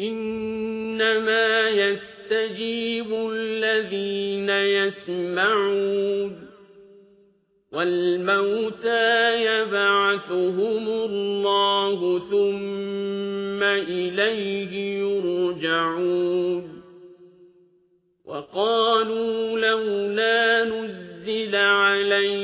إنما يستجيب الذين يسمعون والموتى يبعثهم الله ثم إليه يرجعون وقالوا لولا نزل عليه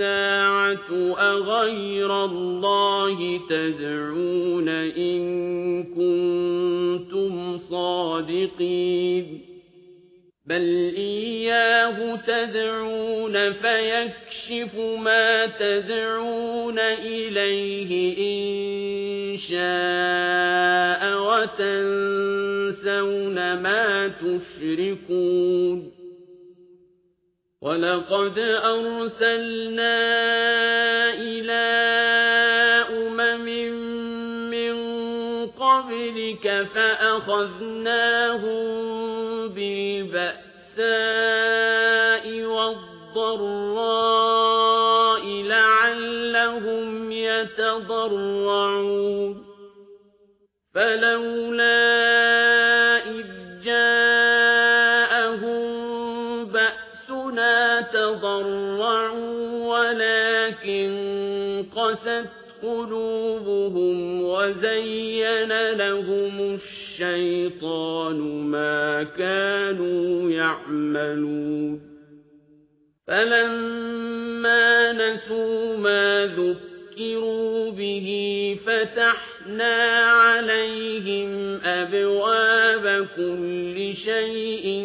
الساعة أغير الله تدعون إن كنتم صادقين بل إياه تدعون فيكشف ما تدعون إليه إن شاء وتنسون ما تشركون ولقد أرسلنا إلى أمم من قبلك فأخذناهم بالبأساء والضراء لعلهم يتضرعون فلولا تضرعوا ولكن قست قلوبهم وزين لهم الشيطان ما كانوا يعملون. فلما نسوا ما ذكروا به فتحنا عليهم أبواب كل شيء